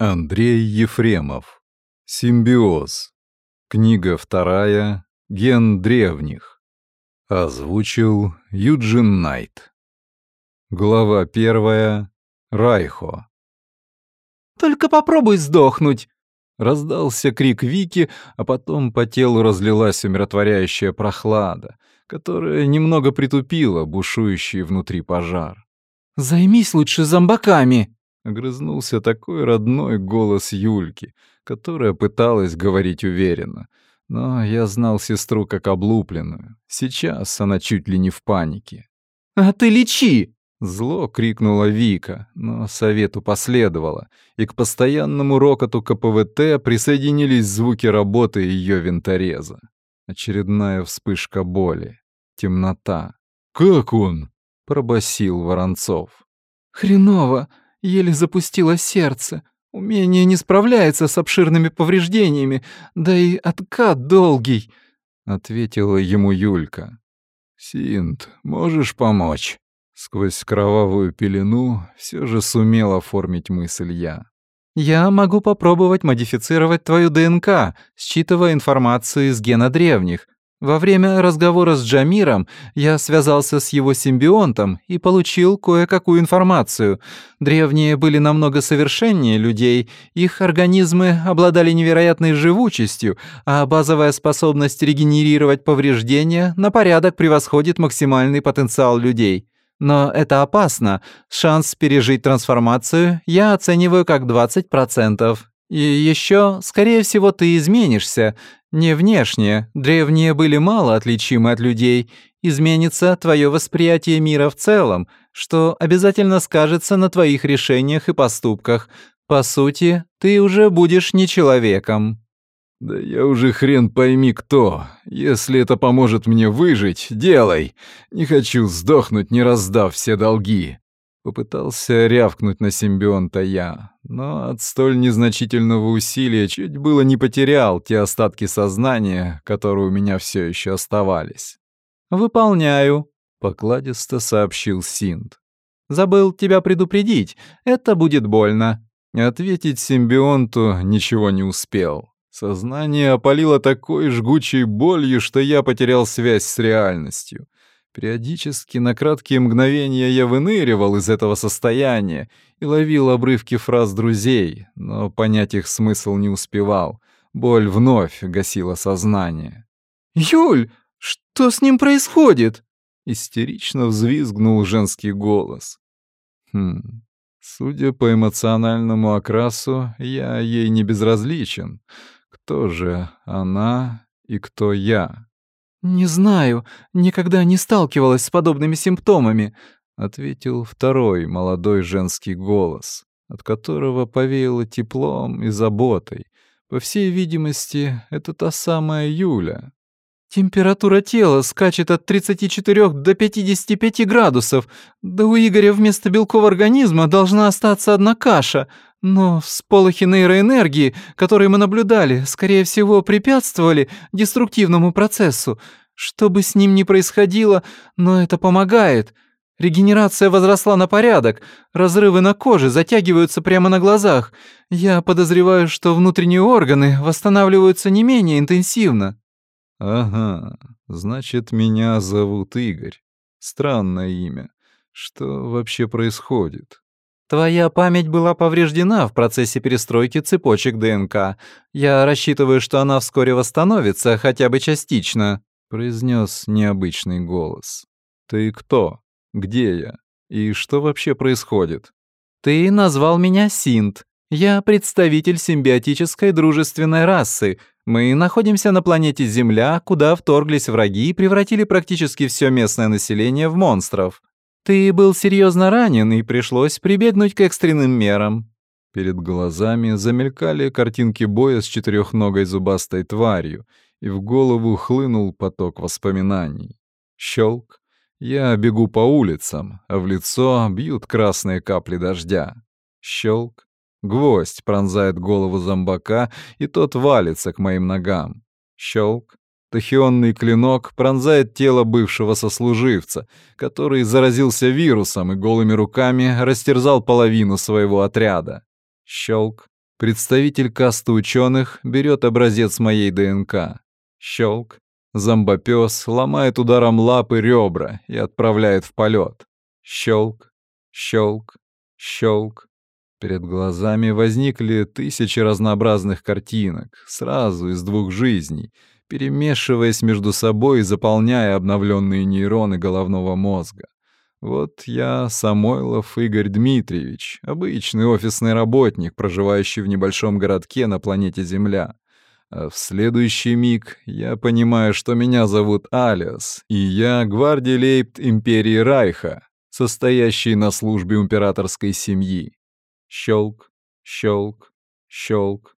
Андрей Ефремов. Симбиоз. Книга вторая. Ген древних. Озвучил Юджин Найт. Глава первая. Райхо. «Только попробуй сдохнуть!» Раздался крик Вики, а потом по телу разлилась умиротворяющая прохлада, которая немного притупила бушующий внутри пожар. «Займись лучше зомбаками!» Огрызнулся такой родной голос Юльки, которая пыталась говорить уверенно. Но я знал сестру как облупленную. Сейчас она чуть ли не в панике. «А ты лечи!» Зло крикнула Вика, но совету последовало, и к постоянному рокоту КПВТ присоединились звуки работы ее винтореза. Очередная вспышка боли. Темнота. «Как он?» — пробасил Воронцов. «Хреново! Еле запустило сердце. Умение не справляется с обширными повреждениями, да и откат долгий», — ответила ему Юлька. «Синт, можешь помочь?» Сквозь кровавую пелену все же сумел оформить мысль я. «Я могу попробовать модифицировать твою ДНК, считывая информацию из гена древних. Во время разговора с Джамиром я связался с его симбионтом и получил кое-какую информацию. Древние были намного совершеннее людей, их организмы обладали невероятной живучестью, а базовая способность регенерировать повреждения на порядок превосходит максимальный потенциал людей. Но это опасно. Шанс пережить трансформацию я оцениваю как 20%. И еще, скорее всего, ты изменишься. Не внешне. Древние были мало отличимы от людей. Изменится твое восприятие мира в целом, что обязательно скажется на твоих решениях и поступках. По сути, ты уже будешь не человеком. «Да я уже хрен пойми кто. Если это поможет мне выжить, делай. Не хочу сдохнуть, не раздав все долги». Попытался рявкнуть на симбионта я, но от столь незначительного усилия чуть было не потерял те остатки сознания, которые у меня все еще оставались. «Выполняю», — покладисто сообщил Синт. «Забыл тебя предупредить, это будет больно». Ответить симбионту ничего не успел. Сознание опалило такой жгучей болью, что я потерял связь с реальностью. Периодически на краткие мгновения я выныривал из этого состояния и ловил обрывки фраз друзей, но понять их смысл не успевал. Боль вновь гасила сознание. «Юль, что с ним происходит?» Истерично взвизгнул женский голос. Хм, судя по эмоциональному окрасу, я ей не безразличен. Кто же она и кто я? «Не знаю, никогда не сталкивалась с подобными симптомами», — ответил второй молодой женский голос, от которого повеяло теплом и заботой. По всей видимости, это та самая Юля. Температура тела скачет от 34 до 55 градусов. Да у Игоря вместо белкового организма должна остаться одна каша. Но всполохи нейроэнергии, которые мы наблюдали, скорее всего, препятствовали деструктивному процессу. Что бы с ним ни происходило, но это помогает. Регенерация возросла на порядок, разрывы на коже затягиваются прямо на глазах. Я подозреваю, что внутренние органы восстанавливаются не менее интенсивно. Ага, значит, меня зовут Игорь. Странное имя. Что вообще происходит? Твоя память была повреждена в процессе перестройки цепочек ДНК. Я рассчитываю, что она вскоре восстановится, хотя бы частично, произнес необычный голос. Ты кто? Где я? И что вообще происходит? Ты назвал меня Синт. Я представитель симбиотической дружественной расы, мы находимся на планете Земля, куда вторглись враги и превратили практически все местное население в монстров. Ты был серьезно ранен, и пришлось прибегнуть к экстренным мерам». Перед глазами замелькали картинки боя с четырехногой зубастой тварью, и в голову хлынул поток воспоминаний. Щелк. Я бегу по улицам, а в лицо бьют красные капли дождя. Щелк. Гвоздь пронзает голову зомбака, и тот валится к моим ногам. Щелк. Тахионный клинок пронзает тело бывшего сослуживца, который заразился вирусом и голыми руками растерзал половину своего отряда. Щелк. Представитель касты ученых берет образец моей ДНК. Щелк. Зомбопёс ломает ударом лапы ребра и отправляет в полет. Щелк, щелк, щелк. Перед глазами возникли тысячи разнообразных картинок, сразу из двух жизней, перемешиваясь между собой и заполняя обновленные нейроны головного мозга. Вот я, Самойлов Игорь Дмитриевич, обычный офисный работник, проживающий в небольшом городке на планете Земля. А в следующий миг я понимаю, что меня зовут Алиас, и я гвардия лейбт Империи Райха, состоящий на службе императорской семьи. Щелк, щелк, щелк.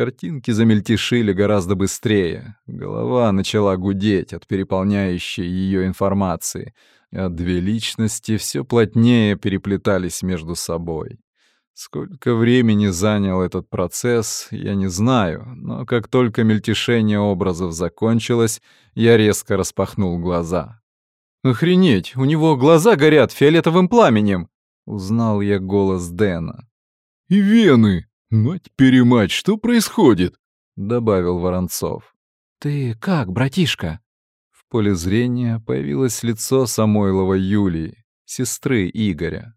Картинки замельтешили гораздо быстрее. Голова начала гудеть от переполняющей ее информации, а две личности все плотнее переплетались между собой. Сколько времени занял этот процесс, я не знаю, но как только мельтешение образов закончилось, я резко распахнул глаза. «Охренеть, у него глаза горят фиолетовым пламенем!» — узнал я голос Дэна. «И вены! Мать-перемать, что происходит?» — добавил Воронцов. «Ты как, братишка?» В поле зрения появилось лицо Самойлова Юлии, сестры Игоря.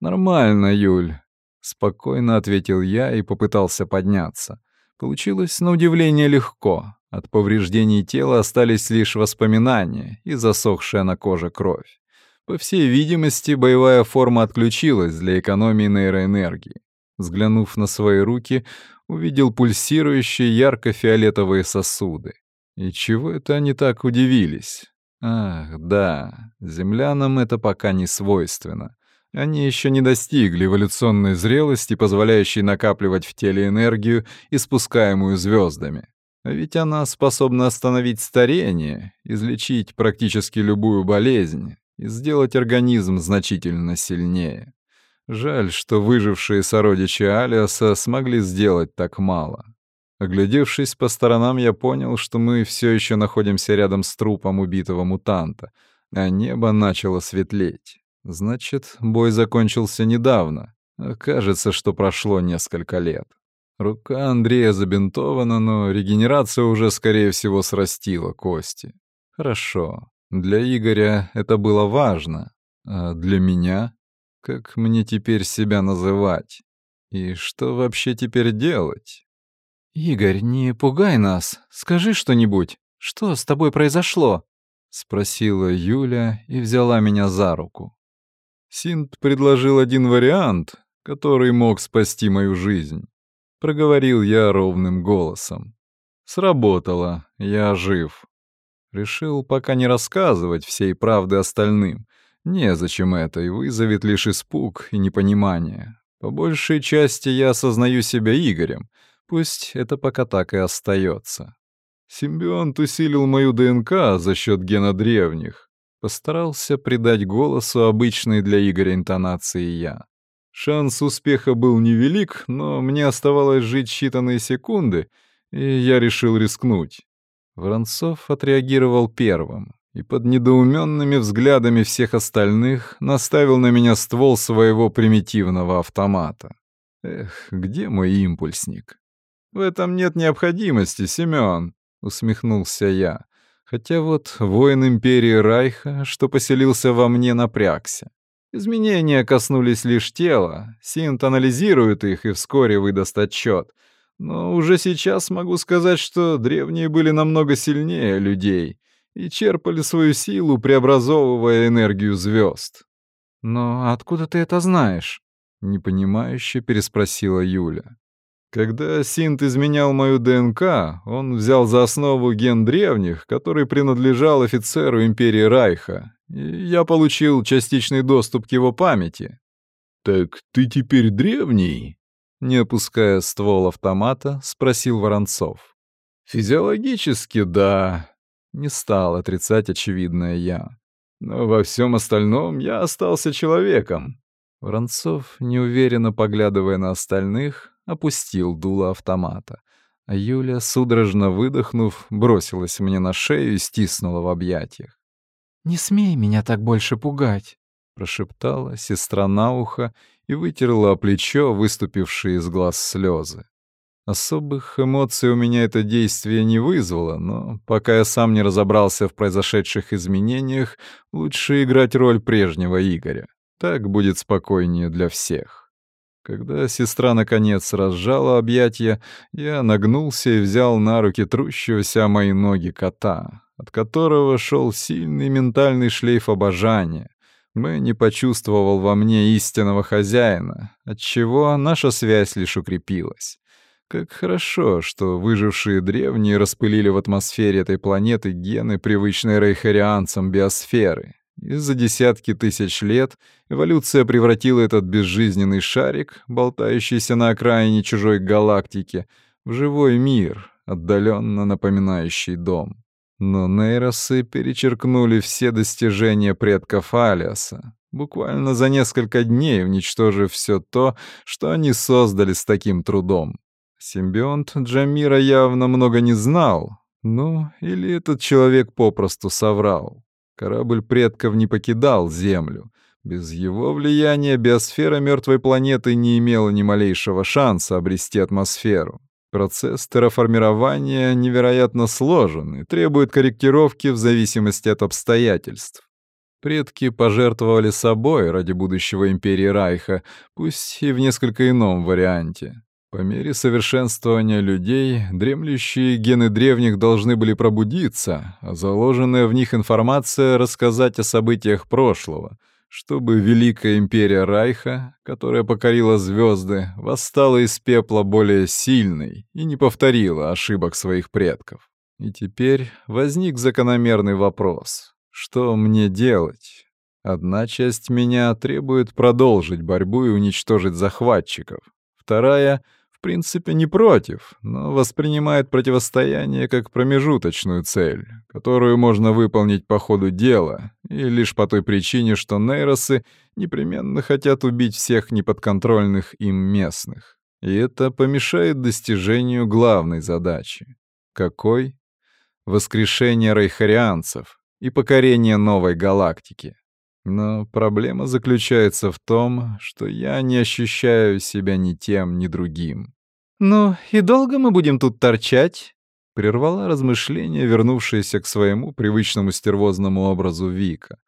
«Нормально, Юль», — спокойно ответил я и попытался подняться. Получилось, на удивление, легко. От повреждений тела остались лишь воспоминания и засохшая на коже кровь. По всей видимости, боевая форма отключилась для экономии нейроэнергии. Взглянув на свои руки, увидел пульсирующие ярко-фиолетовые сосуды. И чего это они так удивились? Ах, да, землянам это пока не свойственно. Они еще не достигли эволюционной зрелости, позволяющей накапливать в теле энергию, испускаемую звездами. А ведь она способна остановить старение, излечить практически любую болезнь и сделать организм значительно сильнее. Жаль, что выжившие сородичи Алиаса смогли сделать так мало. Оглядевшись по сторонам, я понял, что мы все еще находимся рядом с трупом убитого мутанта, а небо начало светлеть. Значит, бой закончился недавно. Кажется, что прошло несколько лет. Рука Андрея забинтована, но регенерация уже, скорее всего, срастила кости. Хорошо. Для Игоря это было важно. А для меня? Как мне теперь себя называть? И что вообще теперь делать? «Игорь, не пугай нас. Скажи что-нибудь. Что с тобой произошло?» — спросила Юля и взяла меня за руку. Синт предложил один вариант, который мог спасти мою жизнь. Проговорил я ровным голосом. Сработало, я жив. Решил пока не рассказывать всей правды остальным. Незачем это, и вызовет лишь испуг и непонимание. По большей части я осознаю себя Игорем. Пусть это пока так и остается. Симбионт усилил мою ДНК за счет гена древних. Постарался придать голосу обычной для Игоря интонации я. Шанс успеха был невелик, но мне оставалось жить считанные секунды, и я решил рискнуть. Воронцов отреагировал первым и под недоуменными взглядами всех остальных наставил на меня ствол своего примитивного автомата. Эх, где мой импульсник? В этом нет необходимости, Семён, усмехнулся я. Хотя вот воин империи Райха, что поселился во мне, напрягся. Изменения коснулись лишь тела, Синт анализирует их и вскоре выдаст отчет. Но уже сейчас могу сказать, что древние были намного сильнее людей и черпали свою силу, преобразовывая энергию звезд. «Но откуда ты это знаешь?» — непонимающе переспросила Юля. Когда Синт изменял мою ДНК, он взял за основу ген древних, который принадлежал офицеру Империи Райха, и я получил частичный доступ к его памяти. «Так ты теперь древний?» Не опуская ствол автомата, спросил Воронцов. «Физиологически, да», — не стал отрицать очевидное я. «Но во всем остальном я остался человеком». Воронцов, неуверенно поглядывая на остальных, опустил дуло автомата. А Юля, судорожно выдохнув, бросилась мне на шею и стиснула в объятиях. «Не смей меня так больше пугать», — прошептала сестра на ухо и вытерла плечо выступившие из глаз слезы. Особых эмоций у меня это действие не вызвало, но пока я сам не разобрался в произошедших изменениях, лучше играть роль прежнего Игоря. Так будет спокойнее для всех. Когда сестра наконец разжала объятия, я нагнулся и взял на руки трущегося мои ноги кота, от которого шел сильный ментальный шлейф обожания. Мэнни почувствовал во мне истинного хозяина, отчего наша связь лишь укрепилась. Как хорошо, что выжившие древние распылили в атмосфере этой планеты гены, привычные рейхарианцам биосферы. И за десятки тысяч лет эволюция превратила этот безжизненный шарик, болтающийся на окраине чужой галактики, в живой мир, отдаленно напоминающий дом. Но нейросы перечеркнули все достижения предков Алиаса, буквально за несколько дней уничтожив все то, что они создали с таким трудом. Симбионт Джамира явно много не знал. Ну, или этот человек попросту соврал. Корабль предков не покидал Землю. Без его влияния биосфера мертвой планеты не имела ни малейшего шанса обрести атмосферу. Процесс терраформирования невероятно сложен и требует корректировки в зависимости от обстоятельств. Предки пожертвовали собой ради будущего империи Райха, пусть и в несколько ином варианте. По мере совершенствования людей, дремлющие гены древних должны были пробудиться, а заложенная в них информация рассказать о событиях прошлого, чтобы Великая Империя Райха, которая покорила звезды, восстала из пепла более сильной и не повторила ошибок своих предков. И теперь возник закономерный вопрос. Что мне делать? Одна часть меня требует продолжить борьбу и уничтожить захватчиков. Вторая — в принципе, не против, но воспринимает противостояние как промежуточную цель, которую можно выполнить по ходу дела, и лишь по той причине, что нейросы непременно хотят убить всех неподконтрольных им местных. И это помешает достижению главной задачи. Какой? Воскрешение рейхарианцев и покорение новой галактики. Но проблема заключается в том, что я не ощущаю себя ни тем, ни другим. «Ну и долго мы будем тут торчать?» — прервала размышление, вернувшаяся к своему привычному стервозному образу Вика.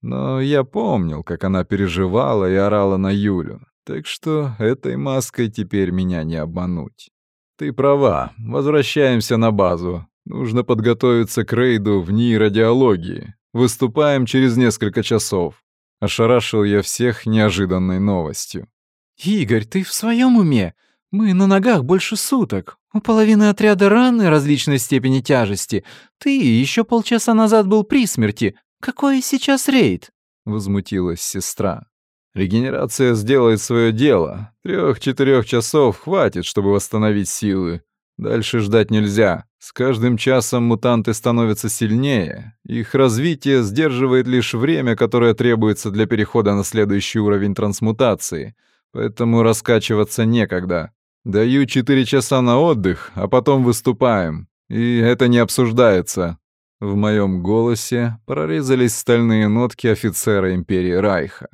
Но я помнил, как она переживала и орала на Юлю, так что этой маской теперь меня не обмануть. Ты права, возвращаемся на базу. Нужно подготовиться к рейду в НИИ радиологии. Выступаем через несколько часов. Ошарашил я всех неожиданной новостью. «Игорь, ты в своем уме? Мы на ногах больше суток. У половины отряда раны различной степени тяжести. Ты еще полчаса назад был при смерти. Какой сейчас рейд?» Возмутилась сестра. «Регенерация сделает свое дело. Трех-четырех часов хватит, чтобы восстановить силы. Дальше ждать нельзя. С каждым часом мутанты становятся сильнее. Их развитие сдерживает лишь время, которое требуется для перехода на следующий уровень трансмутации. Поэтому раскачиваться некогда. Даю четыре часа на отдых, а потом выступаем. И это не обсуждается. В моем голосе прорезались стальные нотки офицера Империи Райха.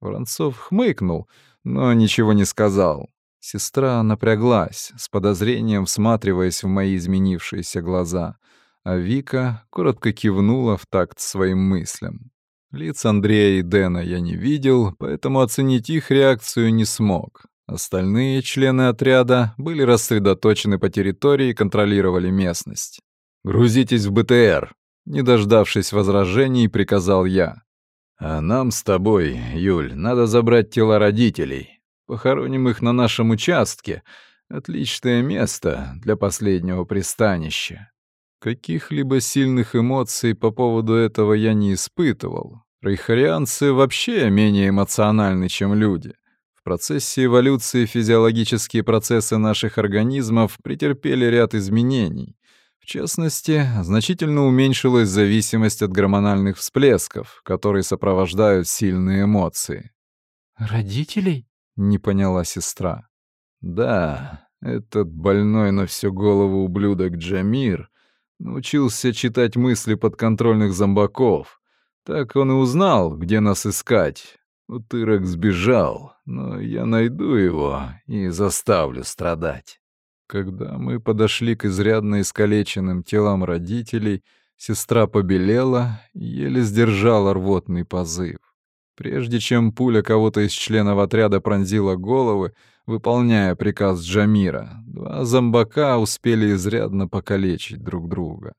Воронцов хмыкнул, но ничего не сказал. Сестра напряглась, с подозрением всматриваясь в мои изменившиеся глаза, а Вика коротко кивнула в такт своим мыслям. Лиц Андрея и Дэна я не видел, поэтому оценить их реакцию не смог. Остальные члены отряда были рассредоточены по территории и контролировали местность. «Грузитесь в БТР», — не дождавшись возражений, приказал я. «А нам с тобой, Юль, надо забрать тела родителей. Похороним их на нашем участке. Отличное место для последнего пристанища. Каких-либо сильных эмоций по поводу этого я не испытывал. Рейхарианцы вообще менее эмоциональны, чем люди. В процессе эволюции физиологические процессы наших организмов претерпели ряд изменений. В частности, значительно уменьшилась зависимость от гормональных всплесков, которые сопровождают сильные эмоции. «Родителей?» Не поняла сестра. Да, этот больной на всю голову ублюдок Джамир научился читать мысли подконтрольных зомбаков. Так он и узнал, где нас искать. Утырок сбежал, но я найду его и заставлю страдать. Когда мы подошли к изрядно искалеченным телам родителей, сестра побелела и еле сдержала рвотный позыв. Прежде чем пуля кого-то из членов отряда пронзила головы, выполняя приказ Джамира, два зомбака успели изрядно покалечить друг друга.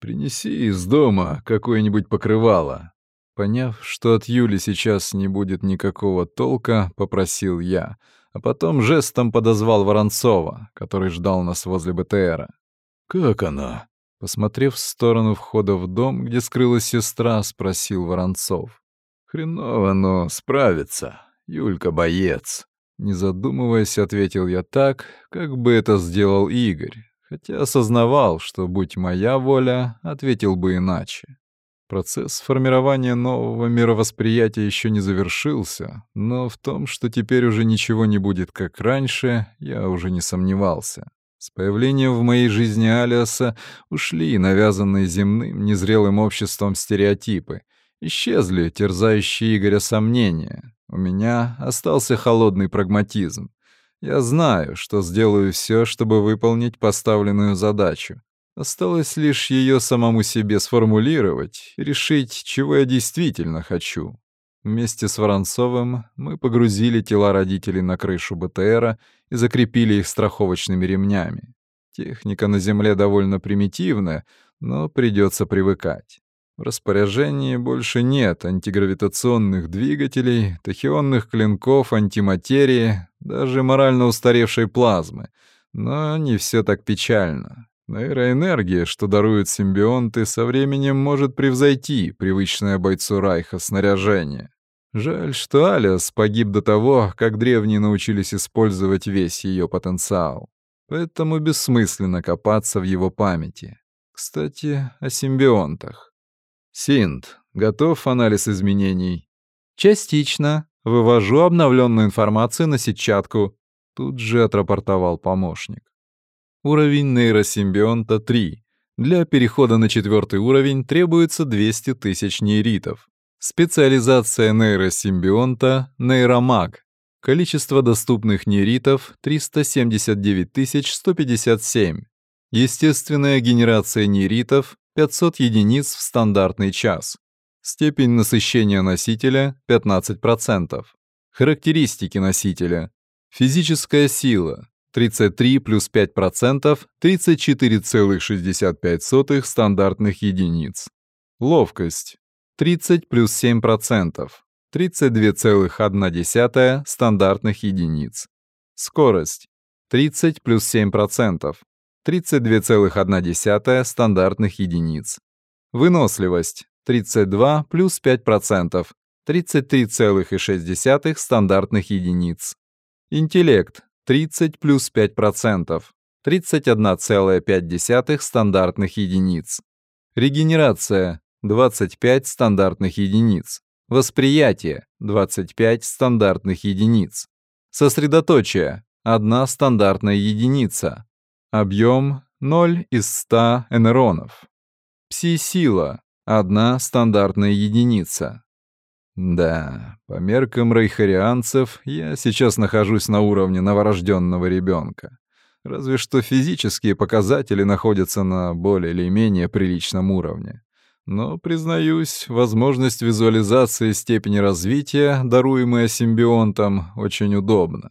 «Принеси из дома какое-нибудь покрывало». Поняв, что от Юли сейчас не будет никакого толка, попросил я — а потом жестом подозвал Воронцова, который ждал нас возле БТРа. «Как она?» Посмотрев в сторону входа в дом, где скрылась сестра, спросил Воронцов. «Хреново, но справится. Юлька боец». Не задумываясь, ответил я так, как бы это сделал Игорь, хотя осознавал, что, будь моя воля, ответил бы иначе. Процесс формирования нового мировосприятия еще не завершился, но в том, что теперь уже ничего не будет как раньше, я уже не сомневался. С появлением в моей жизни Алиаса ушли навязанные земным, незрелым обществом стереотипы. Исчезли терзающие Игоря сомнения. У меня остался холодный прагматизм. Я знаю, что сделаю все, чтобы выполнить поставленную задачу. Осталось лишь ее самому себе сформулировать, решить, чего я действительно хочу. Вместе с Воронцовым мы погрузили тела родителей на крышу БТРа и закрепили их страховочными ремнями. Техника на Земле довольно примитивная, но придется привыкать. В распоряжении больше нет антигравитационных двигателей, тахионных клинков, антиматерии, даже морально устаревшей плазмы. Но не все так печально. Нейроэнергия, что даруют симбионты, со временем может превзойти привычное бойцу Райха снаряжение. Жаль, что Алиас погиб до того, как древние научились использовать весь ее потенциал. Поэтому бессмысленно копаться в его памяти. Кстати, о симбионтах. Синт, готов анализ изменений? Частично. Вывожу обновленную информацию на сетчатку. Тут же отрапортовал помощник. Уровень нейросимбионта 3. Для перехода на четвертый уровень требуется 200 тысяч нейритов. Специализация нейросимбионта — нейромаг. Количество доступных нейритов — 379 157. Естественная генерация нейритов — 500 единиц в стандартный час. Степень насыщения носителя — 15%. Характеристики носителя. Физическая сила 33 плюс 5% — 34,65 стандартных единиц. Ловкость — 30 плюс 7%, 32,1 стандартных единиц. Скорость — 30 плюс 7%, 32,1 стандартных единиц. Выносливость — 32 плюс 5%, 33,6 стандартных единиц. Интеллект 30 плюс 5%, 31,5 стандартных единиц. Регенерация — 25 стандартных единиц. Восприятие — 25 стандартных единиц. Сосредоточие — 1 стандартная единица. Объем — 0 из 100 энеронов. Пси-сила — 1 стандартная единица. Да, по меркам рейхарианцев я сейчас нахожусь на уровне новорожденного ребенка. Разве что физические показатели находятся на более или менее приличном уровне. Но, признаюсь, возможность визуализации степени развития, даруемая симбионтом, очень удобна.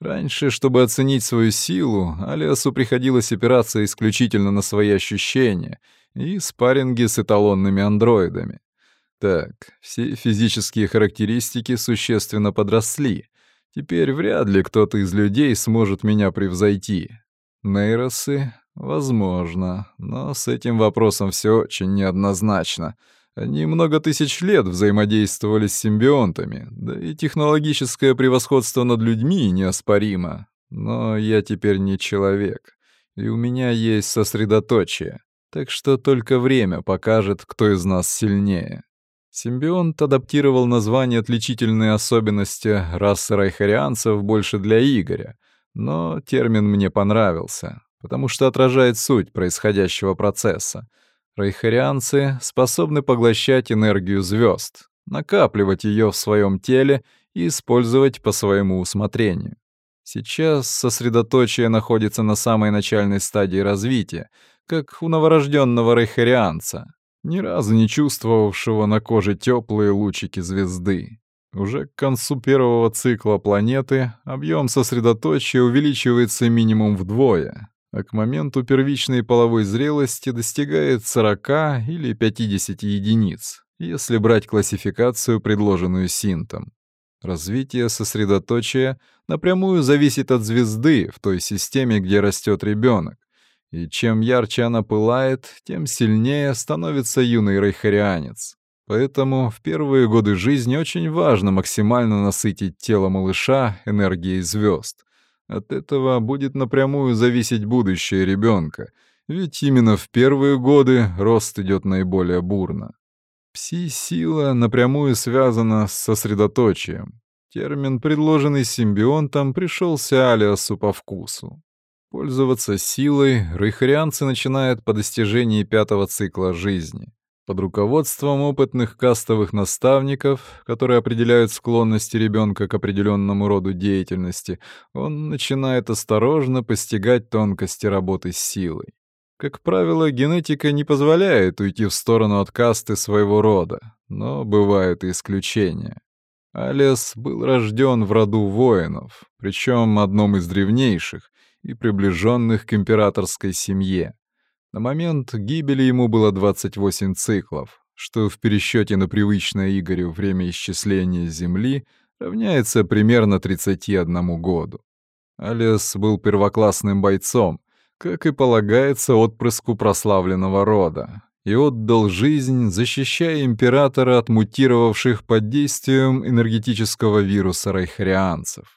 Раньше, чтобы оценить свою силу, Алиасу приходилось опираться исключительно на свои ощущения и спарринги с эталонными андроидами. Так, все физические характеристики существенно подросли. Теперь вряд ли кто-то из людей сможет меня превзойти. Нейросы? Возможно. Но с этим вопросом все очень неоднозначно. Они много тысяч лет взаимодействовали с симбионтами, да и технологическое превосходство над людьми неоспоримо. Но я теперь не человек, и у меня есть сосредоточие, так что только время покажет, кто из нас сильнее. Симбионт адаптировал название отличительные особенности расы райхарианцев больше для Игоря, но термин мне понравился, потому что отражает суть происходящего процесса. Райхарианцы способны поглощать энергию звезд, накапливать ее в своем теле и использовать по своему усмотрению. Сейчас сосредоточие находится на самой начальной стадии развития, как у новорожденного рейхарианца, ни разу не чувствовавшего на коже теплые лучики звезды. Уже к концу первого цикла планеты объем сосредоточия увеличивается минимум вдвое, а к моменту первичной половой зрелости достигает 40 или 50 единиц, если брать классификацию, предложенную синтом. Развитие сосредоточия напрямую зависит от звезды в той системе, где растет ребенок, и чем ярче она пылает, тем сильнее становится юный рейхарианец. Поэтому в первые годы жизни очень важно максимально насытить тело малыша энергией звезд. От этого будет напрямую зависеть будущее ребенка, ведь именно в первые годы рост идет наиболее бурно. Пси-сила напрямую связана с сосредоточием. Термин, предложенный симбионтом, пришелся Алиасу по вкусу. Пользоваться силой рейхарианцы начинают по достижении пятого цикла жизни. Под руководством опытных кастовых наставников, которые определяют склонности ребенка к определенному роду деятельности, он начинает осторожно постигать тонкости работы с силой. Как правило, генетика не позволяет уйти в сторону от касты своего рода, но бывают и исключения. Алес был рожден в роду воинов, причем одном из древнейших и приближенных к императорской семье. На момент гибели ему было 28 циклов, что в пересчете на привычное Игорю время исчисления Земли равняется примерно 31 году. Алис был первоклассным бойцом, как и полагается отпрыску прославленного рода, и отдал жизнь, защищая императора от мутировавших под действием энергетического вируса райхарианцев.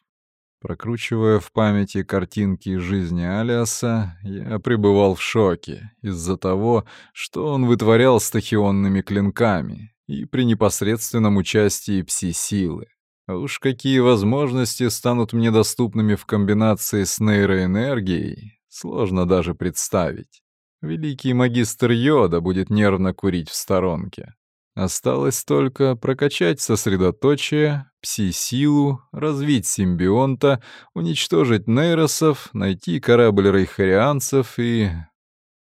Прокручивая в памяти картинки жизни Алиаса, я пребывал в шоке из-за того, что он вытворял с тахионными клинками и при непосредственном участии пси-силы. А уж какие возможности станут мне доступными в комбинации с нейроэнергией, сложно даже представить. Великий магистр Йода будет нервно курить в сторонке. Осталось только прокачать сосредоточие, пси-силу, развить симбионта, уничтожить нейросов, найти корабль рейхарианцев и...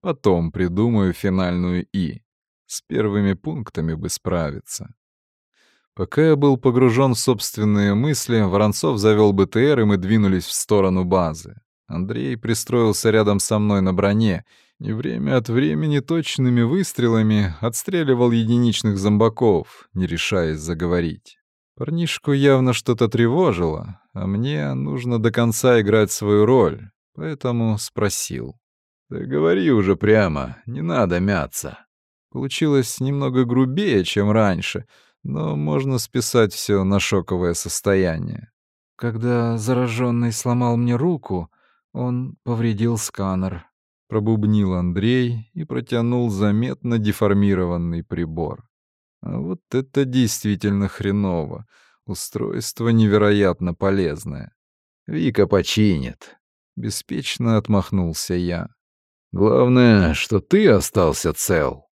Потом придумаю финальную «и». С первыми пунктами бы справиться. Пока я был погружен в собственные мысли, Воронцов завел БТР, и мы двинулись в сторону базы. Андрей пристроился рядом со мной на броне — и время от времени точными выстрелами отстреливал единичных зомбаков, не решаясь заговорить. Парнишку явно что-то тревожило, а мне нужно до конца играть свою роль, поэтому спросил. «Да говори уже прямо, не надо мяться». Получилось немного грубее, чем раньше, но можно списать все на шоковое состояние. Когда зараженный сломал мне руку, он повредил сканер пробубнил Андрей и протянул заметно деформированный прибор. А вот это действительно хреново. Устройство невероятно полезное. Вика починит. Беспечно отмахнулся я. Главное, что ты остался цел.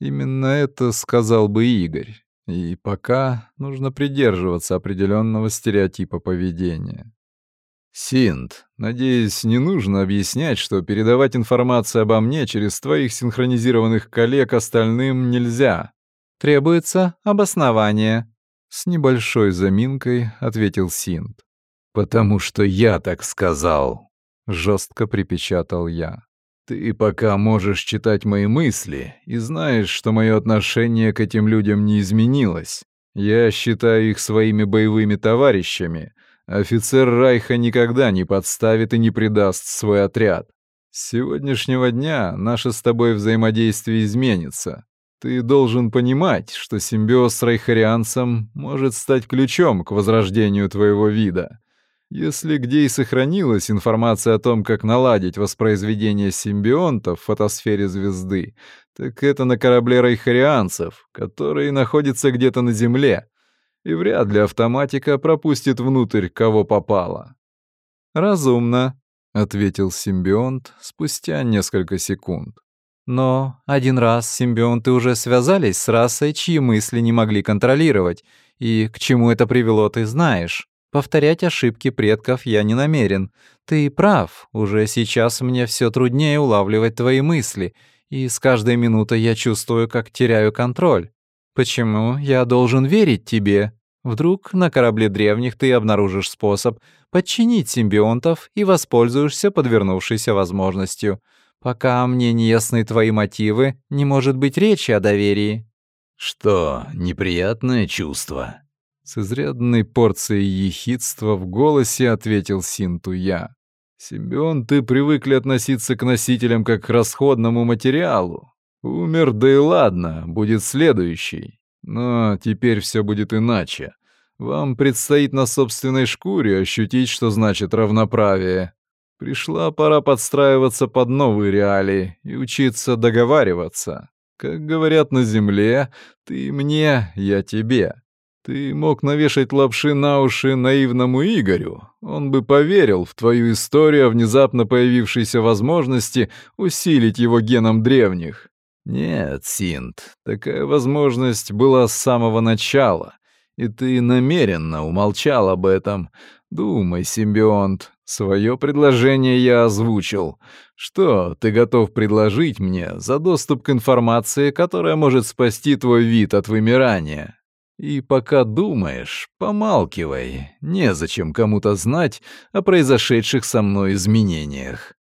Именно это сказал бы Игорь. И пока нужно придерживаться определенного стереотипа поведения. Синт, надеюсь, не нужно объяснять, что передавать информацию обо мне через твоих синхронизированных коллег остальным нельзя. Требуется обоснование. С небольшой заминкой ответил Синт. Потому что я так сказал, жестко припечатал я. Ты пока можешь читать мои мысли и знаешь, что мое отношение к этим людям не изменилось. Я считаю их своими боевыми товарищами, Офицер Райха никогда не подставит и не предаст свой отряд. С сегодняшнего дня наше с тобой взаимодействие изменится. Ты должен понимать, что симбиоз с райхарианцем может стать ключом к возрождению твоего вида. Если где и сохранилась информация о том, как наладить воспроизведение симбионтов в фотосфере звезды, так это на корабле райхарианцев, который находится где-то на Земле, и вряд ли автоматика пропустит внутрь кого попало. «Разумно», — ответил симбионт спустя несколько секунд. Но один раз симбионты уже связались с расой, чьи мысли не могли контролировать. И к чему это привело, ты знаешь. Повторять ошибки предков я не намерен. Ты прав, уже сейчас мне все труднее улавливать твои мысли, и с каждой минутой я чувствую, как теряю контроль. Почему я должен верить тебе? Вдруг на корабле древних ты обнаружишь способ подчинить симбионтов и воспользуешься подвернувшейся возможностью. Пока мне не ясны твои мотивы, не может быть речи о доверии». «Что, неприятное чувство?» С изрядной порцией ехидства в голосе ответил Синту я. «Симбионты привыкли относиться к носителям как к расходному материалу. Умер, да и ладно, будет следующий. Но теперь все будет иначе. Вам предстоит на собственной шкуре ощутить, что значит равноправие. Пришла пора подстраиваться под новые реалии и учиться договариваться. Как говорят на земле, ты мне, я тебе. Ты мог навешать лапши на уши наивному Игорю. Он бы поверил в твою историю о внезапно появившейся возможности усилить его геном древних. Нет, Синт, такая возможность была с самого начала, и ты намеренно умолчал об этом. Думай, симбионт, свое предложение я озвучил. Что ты готов предложить мне за доступ к информации, которая может спасти твой вид от вымирания? И пока думаешь, помалкивай, незачем кому-то знать о произошедших со мной изменениях.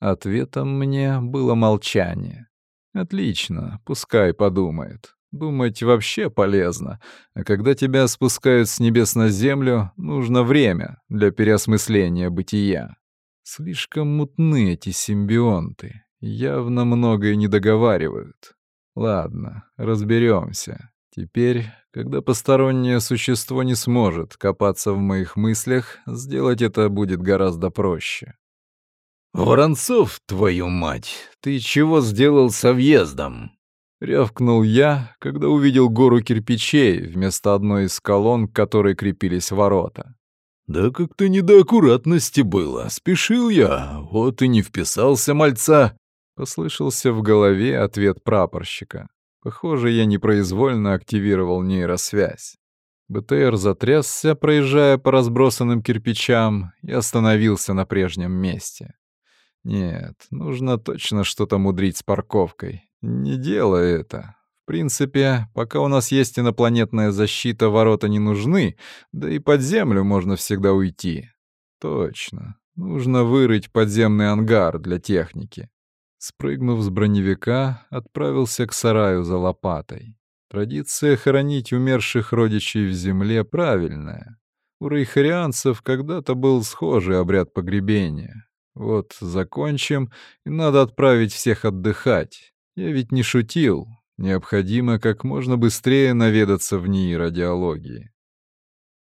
Ответом мне было молчание. Отлично, пускай подумает. Думать вообще полезно, а когда тебя спускают с небес на землю, нужно время для переосмысления бытия. Слишком мутны эти симбионты, явно многое не договаривают. Ладно, разберемся. Теперь, когда постороннее существо не сможет копаться в моих мыслях, сделать это будет гораздо проще. «Воронцов, твою мать, ты чего сделал со въездом?» Рявкнул я, когда увидел гору кирпичей вместо одной из колонн, к которой крепились ворота. «Да как-то не до аккуратности было. Спешил я, вот и не вписался мальца». Послышался в голове ответ прапорщика. Похоже, я непроизвольно активировал нейросвязь. БТР затрясся, проезжая по разбросанным кирпичам, и остановился на прежнем месте. Нет, нужно точно что-то мудрить с парковкой. Не делай это. В принципе, пока у нас есть инопланетная защита, ворота не нужны, да и под землю можно всегда уйти. Точно. Нужно вырыть подземный ангар для техники. Спрыгнув с броневика, отправился к сараю за лопатой. Традиция хоронить умерших родичей в земле правильная. У рейхарианцев когда-то был схожий обряд погребения. Вот закончим, и надо отправить всех отдыхать. Я ведь не шутил. Необходимо как можно быстрее наведаться в НИИ радиологии.